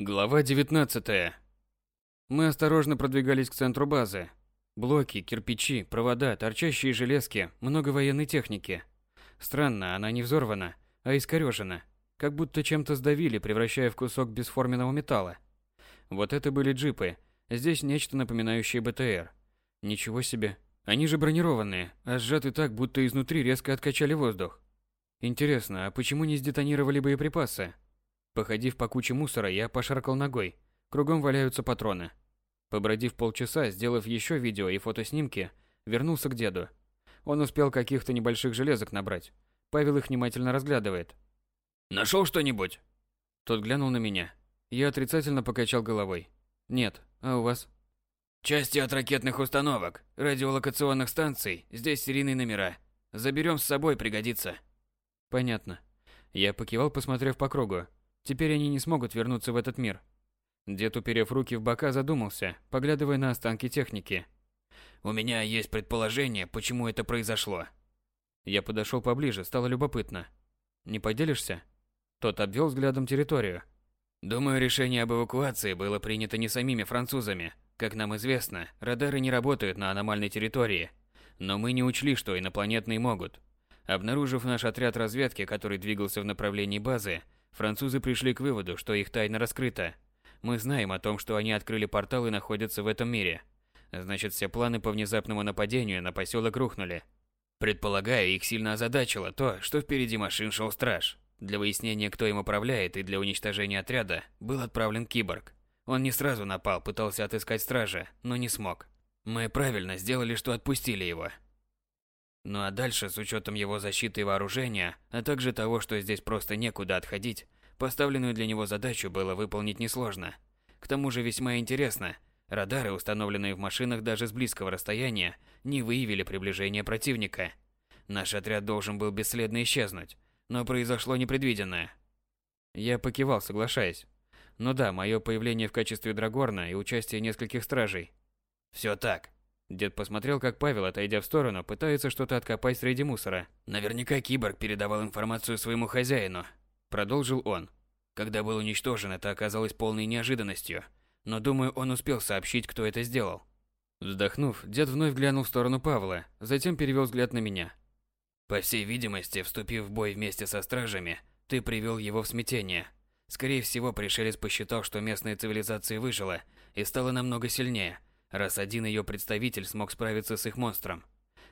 Глава 19. Мы осторожно продвигались к центру базы. Блоки, кирпичи, провода, торчащие железки, много военной техники. Странно, она не взорвана, а искорёжена, как будто чем-то сдавили, превращая в кусок бесформенного металла. Вот это были джипы, здесь нечто напоминающее БТР. Ничего себе. Они же бронированные, а сжаты так, будто изнутри резко откачали воздух. Интересно, а почему не сдетонировали боеприпасы? Походив по куче мусора, я пошаркал ногой. Кругом валяются патроны. Побродив полчаса, сделав еще видео и фотоснимки, вернулся к деду. Он успел каких-то небольших железок набрать. Павел их внимательно разглядывает. Нашел что-нибудь? Тот глянул на меня. Я отрицательно покачал головой. Нет, а у вас? Части от ракетных установок, радиолокационных станций, здесь серийные номера. Заберем с собой, пригодится. Понятно. Я покивал, посмотрев по кругу. Теперь они не смогут вернуться в этот мир. Дед, уперев руки в бока, задумался, поглядывая на останки техники. «У меня есть предположение, почему это произошло». Я подошел поближе, стало любопытно. «Не поделишься?» Тот обвел взглядом территорию. «Думаю, решение об эвакуации было принято не самими французами. Как нам известно, радары не работают на аномальной территории. Но мы не учли, что инопланетные могут. Обнаружив наш отряд разведки, который двигался в направлении базы, Французы пришли к выводу, что их тайна раскрыта. Мы знаем о том, что они открыли портал и находятся в этом мире. Значит, все планы по внезапному нападению на поселок рухнули. Предполагаю, их сильно озадачило то, что впереди машин шел страж. Для выяснения, кто им управляет и для уничтожения отряда, был отправлен киборг. Он не сразу напал, пытался отыскать стража, но не смог. Мы правильно сделали, что отпустили его. Ну а дальше, с учетом его защиты и вооружения, а также того, что здесь просто некуда отходить, поставленную для него задачу было выполнить несложно. К тому же весьма интересно, радары, установленные в машинах даже с близкого расстояния, не выявили приближение противника. Наш отряд должен был бесследно исчезнуть, но произошло непредвиденное. Я покивал, соглашаясь. Ну да, мое появление в качестве Драгорна и участие нескольких стражей. Все так. Дед посмотрел, как Павел, отойдя в сторону, пытается что-то откопать среди мусора. Наверняка киборг передавал информацию своему хозяину, продолжил он. Когда был уничтожен, это оказалось полной неожиданностью, но думаю, он успел сообщить, кто это сделал. Вздохнув, дед вновь глянул в сторону Павла, затем перевел взгляд на меня. По всей видимости, вступив в бой вместе со стражами, ты привел его в смятение. Скорее всего, пришелец посчитал, что местная цивилизация выжила и стала намного сильнее, раз один ее представитель смог справиться с их монстром.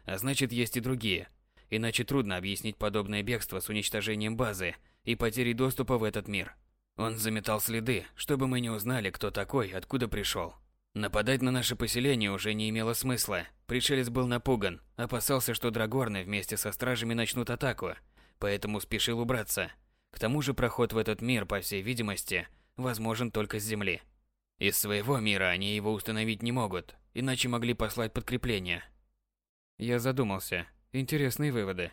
А значит, есть и другие. Иначе трудно объяснить подобное бегство с уничтожением базы и потерей доступа в этот мир. Он заметал следы, чтобы мы не узнали, кто такой, откуда пришел. Нападать на наше поселение уже не имело смысла. Пришелец был напуган, опасался, что драгорны вместе со стражами начнут атаку, поэтому спешил убраться. К тому же проход в этот мир, по всей видимости, возможен только с земли. Из своего мира они его установить не могут, иначе могли послать подкрепление. Я задумался. Интересные выводы.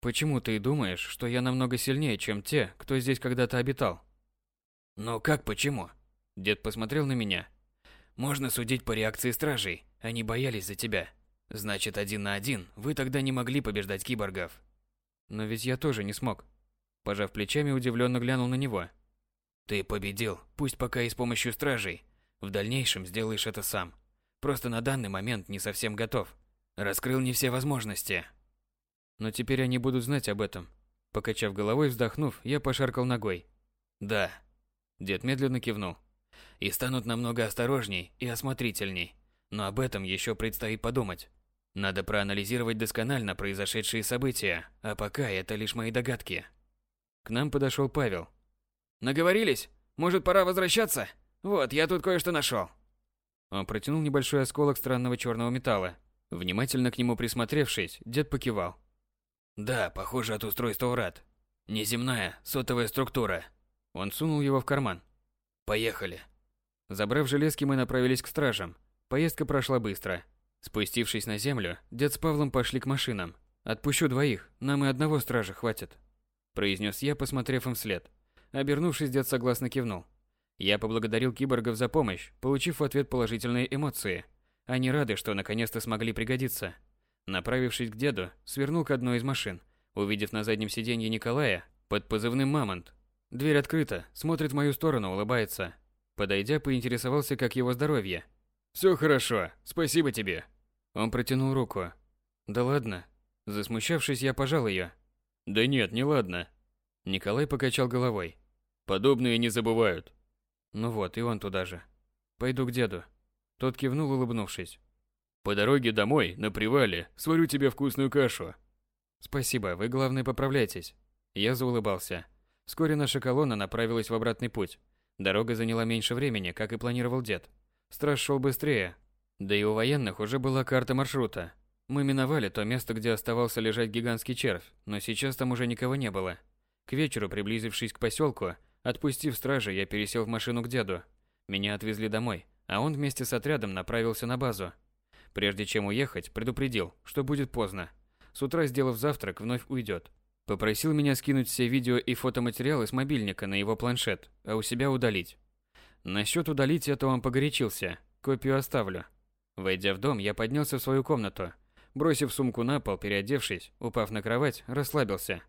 Почему ты думаешь, что я намного сильнее, чем те, кто здесь когда-то обитал? Ну как почему? Дед посмотрел на меня. Можно судить по реакции стражей. Они боялись за тебя. Значит, один на один вы тогда не могли побеждать киборгов. Но ведь я тоже не смог. Пожав плечами, удивленно глянул на него. Ты победил, пусть пока и с помощью стражей. В дальнейшем сделаешь это сам. Просто на данный момент не совсем готов. Раскрыл не все возможности. Но теперь они будут знать об этом. Покачав головой, вздохнув, я пошаркал ногой. Да. Дед медленно кивнул. И станут намного осторожней и осмотрительней. Но об этом еще предстоит подумать. Надо проанализировать досконально произошедшие события, а пока это лишь мои догадки. К нам подошел Павел, Наговорились? Может, пора возвращаться? Вот, я тут кое-что нашел. Он протянул небольшой осколок странного черного металла. Внимательно к нему присмотревшись, дед покивал. Да, похоже от устройства врат. Неземная, сотовая структура. Он сунул его в карман. Поехали. Забрав железки, мы направились к стражам. Поездка прошла быстро. Спустившись на землю, дед с Павлом пошли к машинам. «Отпущу двоих, нам и одного стража хватит», – произнес я, посмотрев им вслед. Обернувшись, дед согласно кивнул. Я поблагодарил киборгов за помощь, получив в ответ положительные эмоции. Они рады, что наконец-то смогли пригодиться. Направившись к деду, свернул к одной из машин, увидев на заднем сиденье Николая под позывным «Мамонт». Дверь открыта, смотрит в мою сторону, улыбается. Подойдя, поинтересовался, как его здоровье. Все хорошо, спасибо тебе. Он протянул руку. Да ладно. Засмущавшись, я пожал ее. Да нет, не ладно. Николай покачал головой. Подобные не забывают. Ну вот, и он туда же. Пойду к деду. Тот кивнул, улыбнувшись. По дороге домой, на привале, сварю тебе вкусную кашу. Спасибо, вы главное поправляйтесь. Я заулыбался. Вскоре наша колонна направилась в обратный путь. Дорога заняла меньше времени, как и планировал дед. Страж шел быстрее. Да и у военных уже была карта маршрута. Мы миновали то место, где оставался лежать гигантский червь, но сейчас там уже никого не было. К вечеру, приблизившись к поселку, отпустив стража, я пересел в машину к деду. Меня отвезли домой, а он вместе с отрядом направился на базу. Прежде чем уехать, предупредил, что будет поздно. С утра, сделав завтрак, вновь уйдет. Попросил меня скинуть все видео и фотоматериалы с мобильника на его планшет, а у себя удалить. Насчет удалить это он погорячился. Копию оставлю. Войдя в дом, я поднялся в свою комнату. Бросив сумку на пол, переодевшись, упав на кровать, расслабился.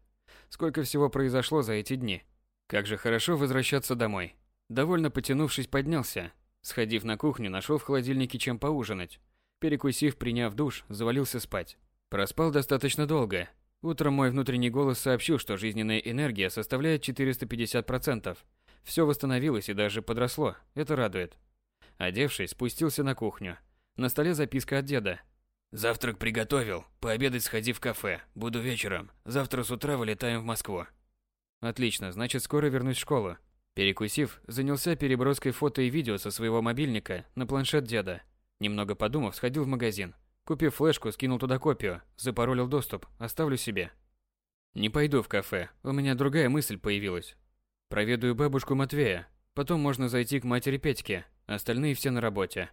Сколько всего произошло за эти дни. Как же хорошо возвращаться домой. Довольно потянувшись, поднялся. Сходив на кухню, нашел в холодильнике чем поужинать. Перекусив, приняв душ, завалился спать. Проспал достаточно долго, Утром мой внутренний голос сообщил, что жизненная энергия составляет 450%. Все восстановилось и даже подросло. Это радует. Одевшись, спустился на кухню. На столе записка от деда. «Завтрак приготовил. Пообедать сходи в кафе. Буду вечером. Завтра с утра вылетаем в Москву». Отлично, значит скоро вернусь в школу. Перекусив, занялся переброской фото и видео со своего мобильника на планшет деда. Немного подумав, сходил в магазин. Купив флешку, скинул туда копию, запаролил доступ, оставлю себе. Не пойду в кафе, у меня другая мысль появилась. Проведаю бабушку Матвея, потом можно зайти к матери Петьке, остальные все на работе.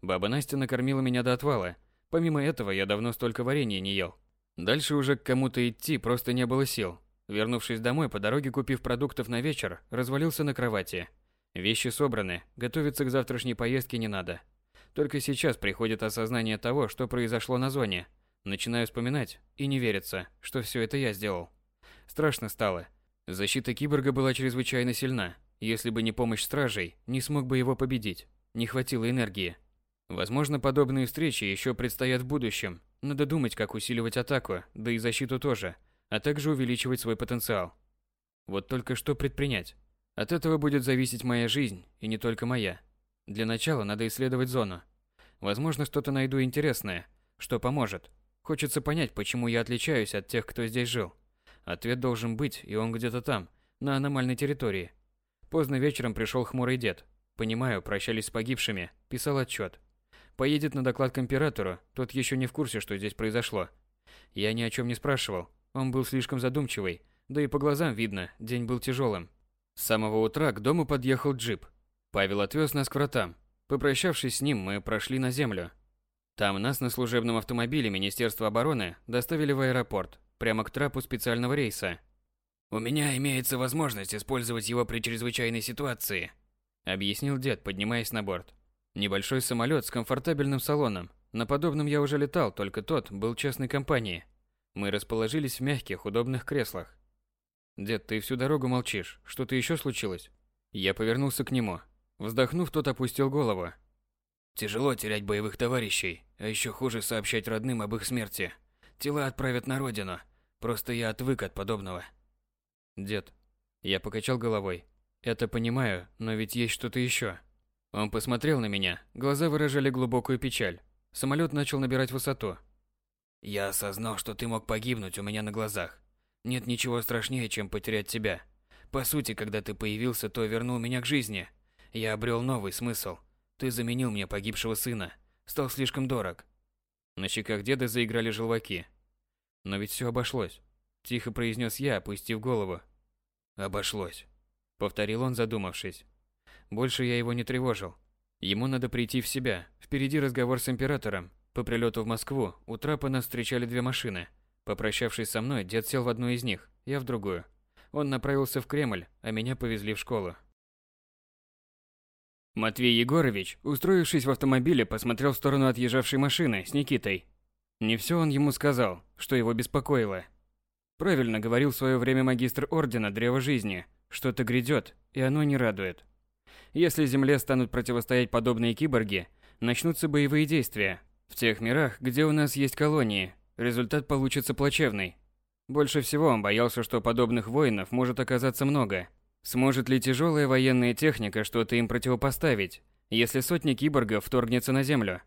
Баба Настя накормила меня до отвала, помимо этого я давно столько варенья не ел. Дальше уже к кому-то идти просто не было сил. Вернувшись домой, по дороге купив продуктов на вечер, развалился на кровати. Вещи собраны, готовиться к завтрашней поездке не надо. Только сейчас приходит осознание того, что произошло на зоне. Начинаю вспоминать, и не верится, что все это я сделал. Страшно стало. Защита киборга была чрезвычайно сильна. Если бы не помощь стражей, не смог бы его победить. Не хватило энергии. Возможно, подобные встречи еще предстоят в будущем. Надо думать, как усиливать атаку, да и защиту тоже, а также увеличивать свой потенциал. Вот только что предпринять? От этого будет зависеть моя жизнь, и не только моя. Для начала надо исследовать зону. Возможно, что-то найду интересное, что поможет. Хочется понять, почему я отличаюсь от тех, кто здесь жил. Ответ должен быть, и он где-то там, на аномальной территории. Поздно вечером пришел хмурый дед. Понимаю, прощались с погибшими, писал отчет. Поедет на доклад к императору, тот еще не в курсе, что здесь произошло. Я ни о чем не спрашивал, он был слишком задумчивый, да и по глазам видно, день был тяжелым. С самого утра к дому подъехал джип, Павел отвез нас к вратам. Попрощавшись с ним, мы прошли на землю. Там нас на служебном автомобиле Министерства обороны доставили в аэропорт, прямо к трапу специального рейса. «У меня имеется возможность использовать его при чрезвычайной ситуации», объяснил дед, поднимаясь на борт. Небольшой самолет с комфортабельным салоном. На подобном я уже летал, только тот был частной компании. Мы расположились в мягких, удобных креслах. «Дед, ты всю дорогу молчишь. Что-то еще случилось?» Я повернулся к нему. Вздохнув, тот опустил голову. Тяжело терять боевых товарищей, а еще хуже сообщать родным об их смерти. Тела отправят на родину. Просто я отвык от подобного. Дед, я покачал головой. Это понимаю, но ведь есть что-то еще. Он посмотрел на меня, глаза выражали глубокую печаль. Самолет начал набирать высоту. Я осознал, что ты мог погибнуть у меня на глазах. Нет ничего страшнее, чем потерять тебя. По сути, когда ты появился, то вернул меня к жизни. Я обрел новый смысл. Ты заменил мне погибшего сына. Стал слишком дорог. На щеках деда заиграли желваки. Но ведь все обошлось. Тихо произнес я, опустив голову. Обошлось. Повторил он, задумавшись. Больше я его не тревожил. Ему надо прийти в себя. Впереди разговор с императором. По прилету в Москву у трапа нас встречали две машины. Попрощавшись со мной, дед сел в одну из них, я в другую. Он направился в Кремль, а меня повезли в школу. Матвей Егорович, устроившись в автомобиле, посмотрел в сторону отъезжавшей машины с Никитой. Не все он ему сказал, что его беспокоило. Правильно говорил в свое время магистр Ордена Древа Жизни. Что-то грядет, и оно не радует. Если Земле станут противостоять подобные киборги, начнутся боевые действия. В тех мирах, где у нас есть колонии, результат получится плачевный. Больше всего он боялся, что подобных воинов может оказаться много. Сможет ли тяжелая военная техника что-то им противопоставить, если сотни киборгов вторгнется на Землю?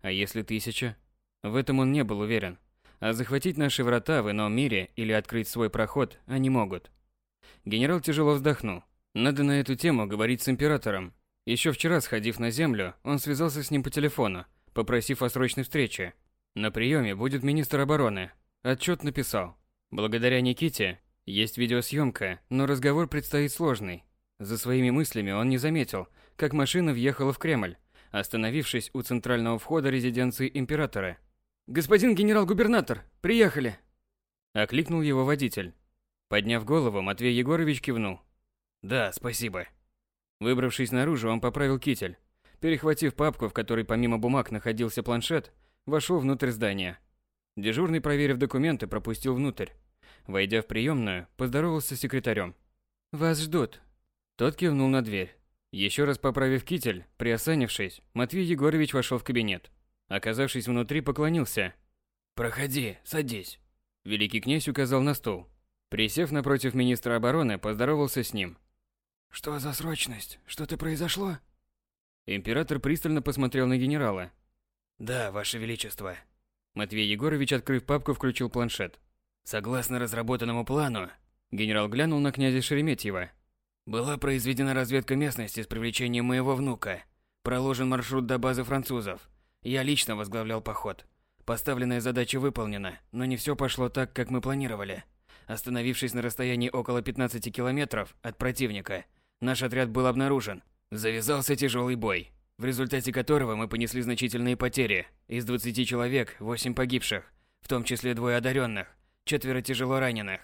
А если тысяча? В этом он не был уверен. А захватить наши врата в ином мире или открыть свой проход они могут. Генерал тяжело вздохнул. Надо на эту тему говорить с императором. Еще вчера, сходив на землю, он связался с ним по телефону, попросив о срочной встрече. На приеме будет министр обороны. Отчет написал. Благодаря Никите есть видеосъемка, но разговор предстоит сложный. За своими мыслями он не заметил, как машина въехала в Кремль, остановившись у центрального входа резиденции императора. «Господин генерал-губернатор, приехали!» Окликнул его водитель. Подняв голову, Матвей Егорович кивнул. «Да, спасибо». Выбравшись наружу, он поправил китель. Перехватив папку, в которой помимо бумаг находился планшет, вошел внутрь здания. Дежурный, проверив документы, пропустил внутрь. Войдя в приемную, поздоровался с секретарем. «Вас ждут». Тот кивнул на дверь. Еще раз поправив китель, приосанившись, Матвей Егорович вошел в кабинет. Оказавшись внутри, поклонился. «Проходи, садись». Великий князь указал на стул. Присев напротив министра обороны, поздоровался с ним. «Что за срочность? Что-то произошло?» Император пристально посмотрел на генерала. «Да, ваше величество». Матвей Егорович, открыв папку, включил планшет. «Согласно разработанному плану...» Генерал глянул на князя Шереметьева. Была произведена разведка местности с привлечением моего внука. Проложен маршрут до базы французов. Я лично возглавлял поход. Поставленная задача выполнена, но не все пошло так, как мы планировали. Остановившись на расстоянии около 15 километров от противника, наш отряд был обнаружен. Завязался тяжелый бой, в результате которого мы понесли значительные потери. Из 20 человек 8 погибших, в том числе двое одаренных, четверо тяжело раненых.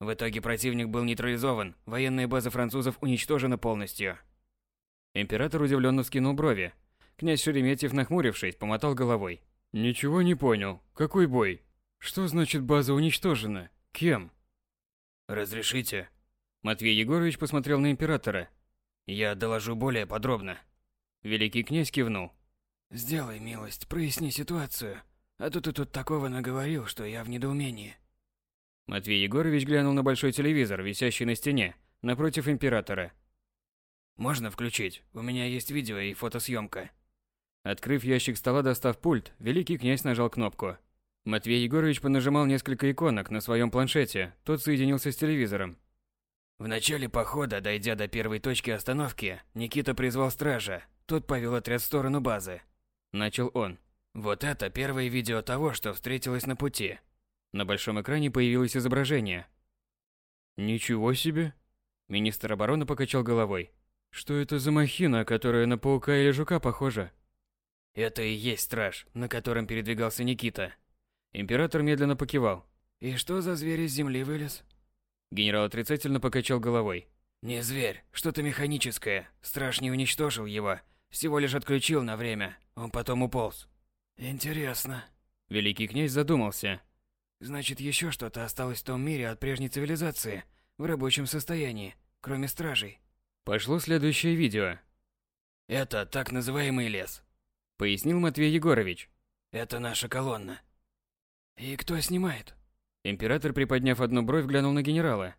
В итоге противник был нейтрализован, военная база французов уничтожена полностью. Император удивленно вскинул брови. Князь Шереметьев, нахмурившись, помотал головой. «Ничего не понял. Какой бой? Что значит база уничтожена? Кем?» «Разрешите?» Матвей Егорович посмотрел на императора. «Я доложу более подробно». Великий князь кивнул. «Сделай милость, проясни ситуацию. А то ты тут такого наговорил, что я в недоумении». Матвей Егорович глянул на большой телевизор, висящий на стене, напротив императора. «Можно включить? У меня есть видео и фотосъемка». Открыв ящик стола, достав пульт, великий князь нажал кнопку. Матвей Егорович понажимал несколько иконок на своем планшете, тот соединился с телевизором. В начале похода, дойдя до первой точки остановки, Никита призвал стража, тот повел отряд в сторону базы. Начал он. Вот это первое видео того, что встретилось на пути. На большом экране появилось изображение. «Ничего себе!» Министр обороны покачал головой. «Что это за махина, которая на паука или жука похожа?» «Это и есть страж, на котором передвигался Никита». Император медленно покивал. «И что за зверь из земли вылез?» Генерал отрицательно покачал головой. «Не зверь, что-то механическое. Страж не уничтожил его, всего лишь отключил на время. Он потом уполз». «Интересно». Великий князь задумался, Значит, еще что-то осталось в том мире от прежней цивилизации, в рабочем состоянии, кроме стражей. Пошло следующее видео. Это так называемый лес, пояснил Матвей Егорович. Это наша колонна. И кто снимает? Император, приподняв одну бровь, глянул на генерала.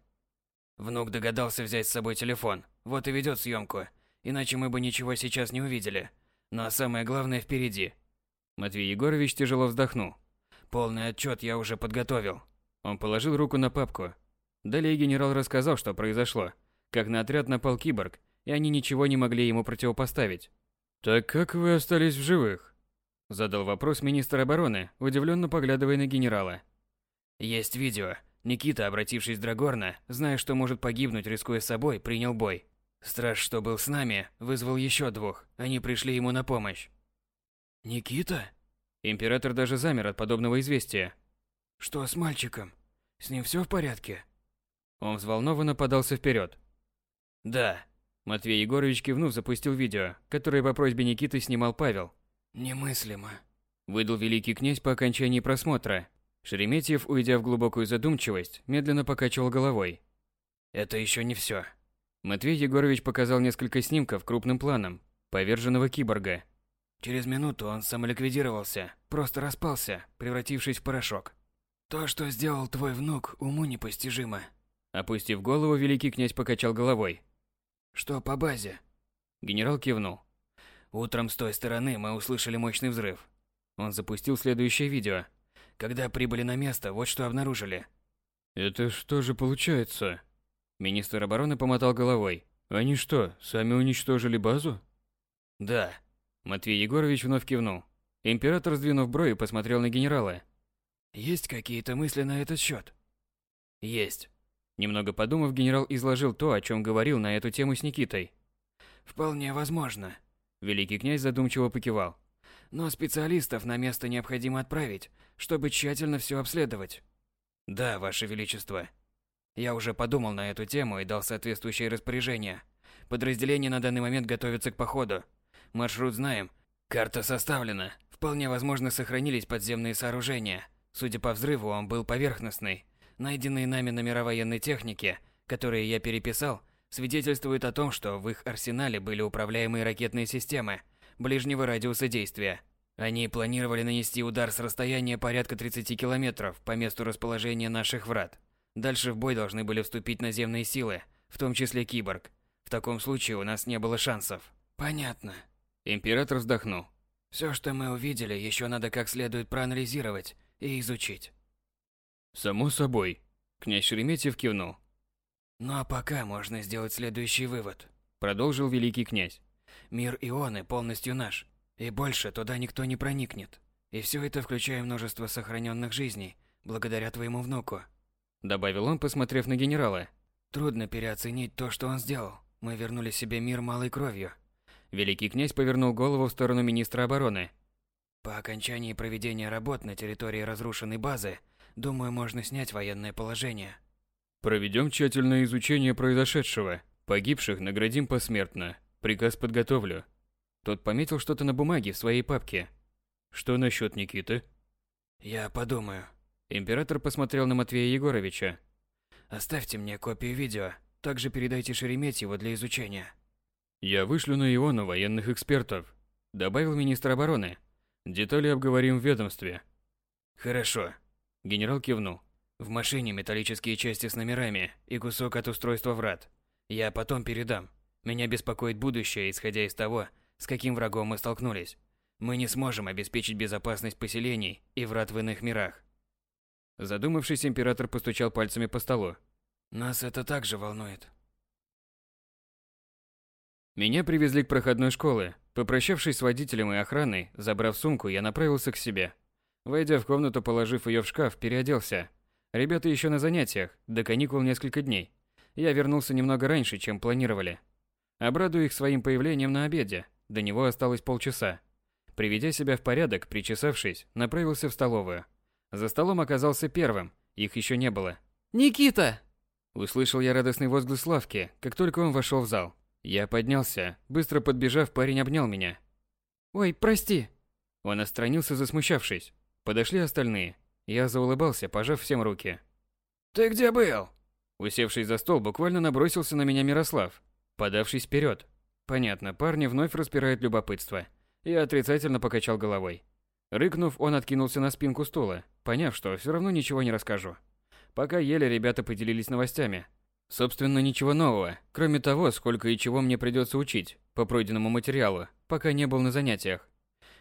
Внук догадался взять с собой телефон. Вот и ведет съемку. Иначе мы бы ничего сейчас не увидели. Но самое главное впереди. Матвей Егорович тяжело вздохнул. Полный отчет я уже подготовил. Он положил руку на папку. Далее генерал рассказал, что произошло. Как на отряд напал киборг, и они ничего не могли ему противопоставить. «Так как вы остались в живых?» Задал вопрос министр обороны, удивленно поглядывая на генерала. «Есть видео. Никита, обратившись в Драгорна, зная, что может погибнуть, рискуя собой, принял бой. Страж, что был с нами, вызвал еще двух. Они пришли ему на помощь». «Никита?» Император даже замер от подобного известия. Что с мальчиком? С ним все в порядке? Он взволнованно подался вперед. Да. Матвей Егорович кивнув запустил видео, которое по просьбе Никиты снимал Павел. Немыслимо. Выдал великий князь по окончании просмотра. Шереметьев, уйдя в глубокую задумчивость, медленно покачивал головой. Это еще не все. Матвей Егорович показал несколько снимков крупным планом поверженного киборга. Через минуту он самоликвидировался, просто распался, превратившись в порошок. То, что сделал твой внук, уму непостижимо. Опустив голову, великий князь покачал головой. Что по базе? Генерал кивнул. Утром с той стороны мы услышали мощный взрыв. Он запустил следующее видео. Когда прибыли на место, вот что обнаружили. Это что же получается? Министр обороны помотал головой. Они что, сами уничтожили базу? Да. Матвей Егорович вновь кивнул. Император, сдвинув брови, посмотрел на генерала. Есть какие-то мысли на этот счет? Есть. Немного подумав, генерал изложил то, о чем говорил на эту тему с Никитой. Вполне возможно. Великий князь задумчиво покивал. Но специалистов на место необходимо отправить, чтобы тщательно все обследовать. Да, ваше величество. Я уже подумал на эту тему и дал соответствующее распоряжение. Подразделение на данный момент готовится к походу. Маршрут знаем. Карта составлена. Вполне возможно, сохранились подземные сооружения. Судя по взрыву, он был поверхностный. Найденные нами номера военной техники, которые я переписал, свидетельствуют о том, что в их арсенале были управляемые ракетные системы ближнего радиуса действия. Они планировали нанести удар с расстояния порядка 30 километров по месту расположения наших врат. Дальше в бой должны были вступить наземные силы, в том числе киборг. В таком случае у нас не было шансов. Понятно. Император вздохнул. Все, что мы увидели, еще надо как следует проанализировать и изучить. Само собой. Князь Шереметьев кивнул. Ну а пока можно сделать следующий вывод. Продолжил великий князь. Мир Ионы полностью наш. И больше туда никто не проникнет. И все это включая множество сохраненных жизней, благодаря твоему внуку. Добавил он, посмотрев на генерала. Трудно переоценить то, что он сделал. Мы вернули себе мир малой кровью. Великий князь повернул голову в сторону министра обороны. По окончании проведения работ на территории разрушенной базы, думаю, можно снять военное положение. Проведем тщательное изучение произошедшего. Погибших наградим посмертно. Приказ подготовлю. Тот пометил что-то на бумаге в своей папке. Что насчет Никиты? Я подумаю. Император посмотрел на Матвея Егоровича. Оставьте мне копию видео, также передайте Шереметьеву для изучения. Я вышлю на Иону военных экспертов, добавил министр обороны. Детали обговорим в ведомстве. Хорошо. Генерал кивнул. В машине металлические части с номерами и кусок от устройства врат. Я потом передам. Меня беспокоит будущее, исходя из того, с каким врагом мы столкнулись. Мы не сможем обеспечить безопасность поселений и врат в иных мирах. Задумавшись, император постучал пальцами по столу. Нас это также волнует. Меня привезли к проходной школы. Попрощавшись с водителем и охраной, забрав сумку, я направился к себе. Войдя в комнату, положив ее в шкаф, переоделся. Ребята еще на занятиях, до каникул несколько дней. Я вернулся немного раньше, чем планировали. Обрадую их своим появлением на обеде. До него осталось полчаса. Приведя себя в порядок, причесавшись, направился в столовую. За столом оказался первым, их еще не было. «Никита!» Услышал я радостный возглас Славки, как только он вошел в зал. Я поднялся, быстро подбежав, парень обнял меня. «Ой, прости!» Он отстранился, засмущавшись. Подошли остальные. Я заулыбался, пожав всем руки. «Ты где был?» Усевшись за стол, буквально набросился на меня Мирослав, подавшись вперед. Понятно, парни вновь распирает любопытство. Я отрицательно покачал головой. Рыкнув, он откинулся на спинку стула, поняв, что все равно ничего не расскажу. Пока ели, ребята поделились новостями. Собственно, ничего нового, кроме того, сколько и чего мне придется учить по пройденному материалу, пока не был на занятиях.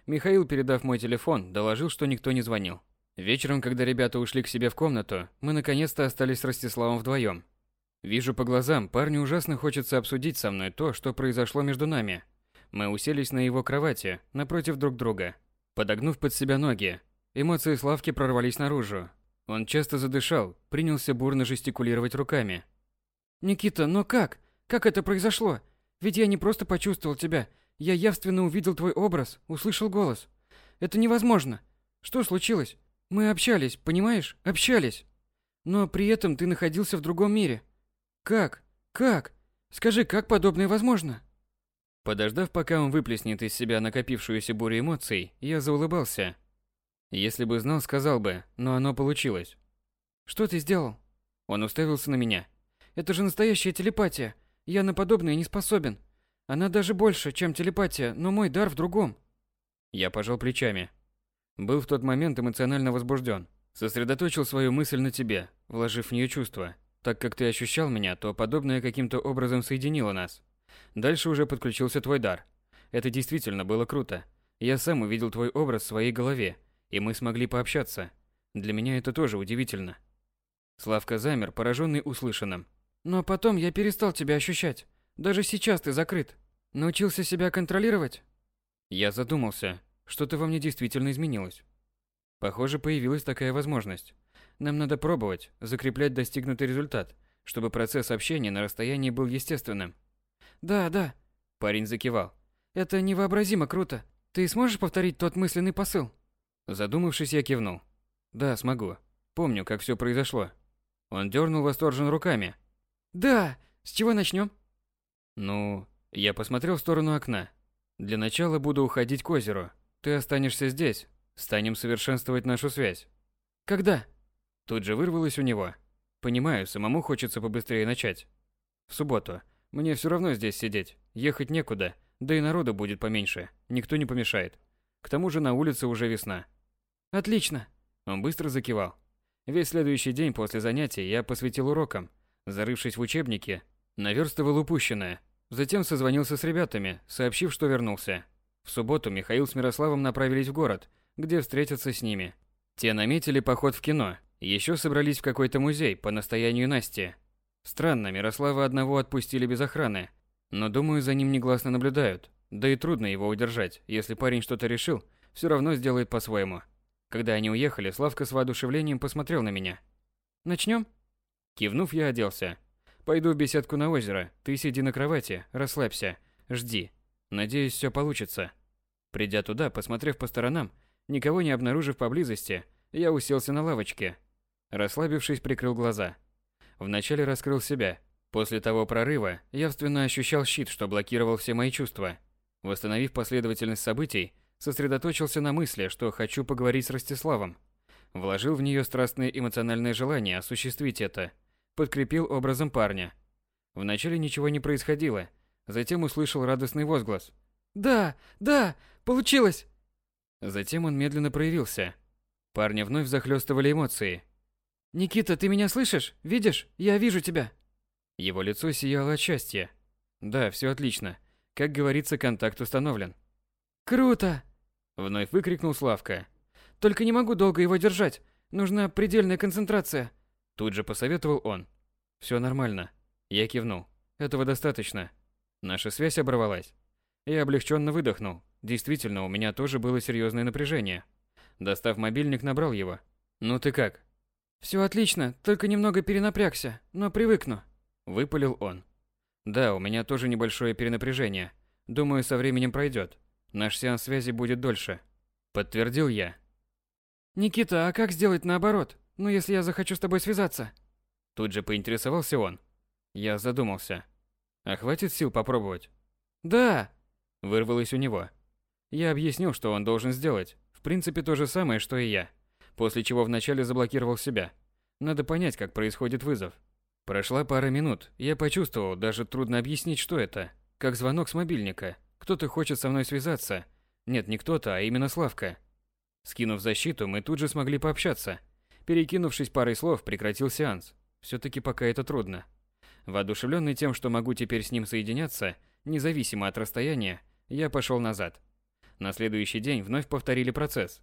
Михаил, передав мой телефон, доложил, что никто не звонил. Вечером, когда ребята ушли к себе в комнату, мы наконец-то остались с Ростиславом вдвоем. Вижу по глазам, парню ужасно хочется обсудить со мной то, что произошло между нами. Мы уселись на его кровати, напротив друг друга, подогнув под себя ноги. Эмоции Славки прорвались наружу. Он часто задышал, принялся бурно жестикулировать руками. «Никита, но как? Как это произошло? Ведь я не просто почувствовал тебя. Я явственно увидел твой образ, услышал голос. Это невозможно. Что случилось? Мы общались, понимаешь? Общались. Но при этом ты находился в другом мире. Как? Как? Скажи, как подобное возможно?» Подождав, пока он выплеснет из себя накопившуюся бурю эмоций, я заулыбался. Если бы знал, сказал бы, но оно получилось. Что ты сделал? Он уставился на меня. Это же настоящая телепатия. Я на подобное не способен. Она даже больше, чем телепатия, но мой дар в другом. Я пожал плечами. Был в тот момент эмоционально возбужден. Сосредоточил свою мысль на тебе, вложив в нее чувства. Так как ты ощущал меня, то подобное каким-то образом соединило нас. Дальше уже подключился твой дар. Это действительно было круто. Я сам увидел твой образ в своей голове, и мы смогли пообщаться. Для меня это тоже удивительно. Славка замер, пораженный услышанным. Но потом я перестал тебя ощущать. Даже сейчас ты закрыт. Научился себя контролировать? Я задумался. Что-то во мне действительно изменилось. Похоже, появилась такая возможность. Нам надо пробовать, закреплять достигнутый результат, чтобы процесс общения на расстоянии был естественным. Да, да. Парень закивал. Это невообразимо круто. Ты сможешь повторить тот мысленный посыл? Задумавшись, я кивнул. Да, смогу. Помню, как все произошло. Он дернул восторженно руками. Да, с чего начнем? Ну, я посмотрел в сторону окна. Для начала буду уходить к озеру. Ты останешься здесь. Станем совершенствовать нашу связь. Когда? Тут же вырвалось у него. Понимаю, самому хочется побыстрее начать. В субботу. Мне все равно здесь сидеть. Ехать некуда. Да и народу будет поменьше. Никто не помешает. К тому же на улице уже весна. Отлично. Он быстро закивал. Весь следующий день после занятий я посвятил урокам. Зарывшись в учебнике, наверстывал упущенное. Затем созвонился с ребятами, сообщив, что вернулся. В субботу Михаил с Мирославом направились в город, где встретятся с ними. Те наметили поход в кино, еще собрались в какой-то музей по настоянию Насти. Странно, Мирослава одного отпустили без охраны, но думаю, за ним негласно наблюдают. Да и трудно его удержать, если парень что-то решил, все равно сделает по-своему. Когда они уехали, Славка с воодушевлением посмотрел на меня. Начнем? Кивнув, я оделся. Пойду в беседку на озеро. Ты сиди на кровати, расслабься, жди. Надеюсь, все получится. Придя туда, посмотрев по сторонам, никого не обнаружив поблизости, я уселся на лавочке, Расслабившись, прикрыл глаза. Вначале раскрыл себя. После того прорыва явственно ощущал щит, что блокировал все мои чувства. Восстановив последовательность событий, сосредоточился на мысли, что хочу поговорить с Ростиславом. Вложил в нее страстное эмоциональное желание осуществить это. Подкрепил образом парня. Вначале ничего не происходило. Затем услышал радостный возглас. «Да, да, получилось!» Затем он медленно проявился. Парня вновь захлестывали эмоции. «Никита, ты меня слышишь? Видишь? Я вижу тебя!» Его лицо сияло от счастья. «Да, все отлично. Как говорится, контакт установлен». «Круто!» Вновь выкрикнул Славка. «Только не могу долго его держать. Нужна предельная концентрация». Тут же посоветовал он. Все нормально». Я кивнул. «Этого достаточно». Наша связь оборвалась. Я облегченно выдохнул. Действительно, у меня тоже было серьезное напряжение. Достав мобильник, набрал его. «Ну ты как?» Все отлично, только немного перенапрягся, но привыкну. Выпалил он. Да, у меня тоже небольшое перенапряжение. Думаю, со временем пройдет. Наш сеанс связи будет дольше. Подтвердил я. Никита, а как сделать наоборот? Ну, если я захочу с тобой связаться? Тут же поинтересовался он. Я задумался. А хватит сил попробовать? Да. Вырвалось у него. Я объяснил, что он должен сделать. В принципе, то же самое, что и я после чего вначале заблокировал себя. Надо понять, как происходит вызов. Прошла пара минут, я почувствовал, даже трудно объяснить, что это. Как звонок с мобильника. Кто-то хочет со мной связаться. Нет, не кто-то, а именно Славка. Скинув защиту, мы тут же смогли пообщаться. Перекинувшись парой слов, прекратил сеанс. Все-таки пока это трудно. Воодушевленный тем, что могу теперь с ним соединяться, независимо от расстояния, я пошел назад. На следующий день вновь повторили процесс.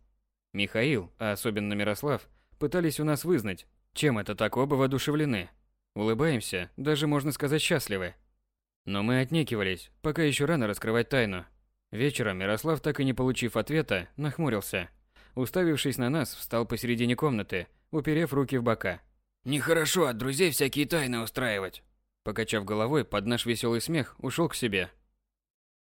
Михаил, а особенно Мирослав, пытались у нас вызнать, чем это так оба воодушевлены. Улыбаемся, даже можно сказать счастливы. Но мы отнекивались, пока еще рано раскрывать тайну. Вечером Мирослав, так и не получив ответа, нахмурился. Уставившись на нас, встал посередине комнаты, уперев руки в бока. «Нехорошо от друзей всякие тайны устраивать». Покачав головой под наш веселый смех, ушел к себе.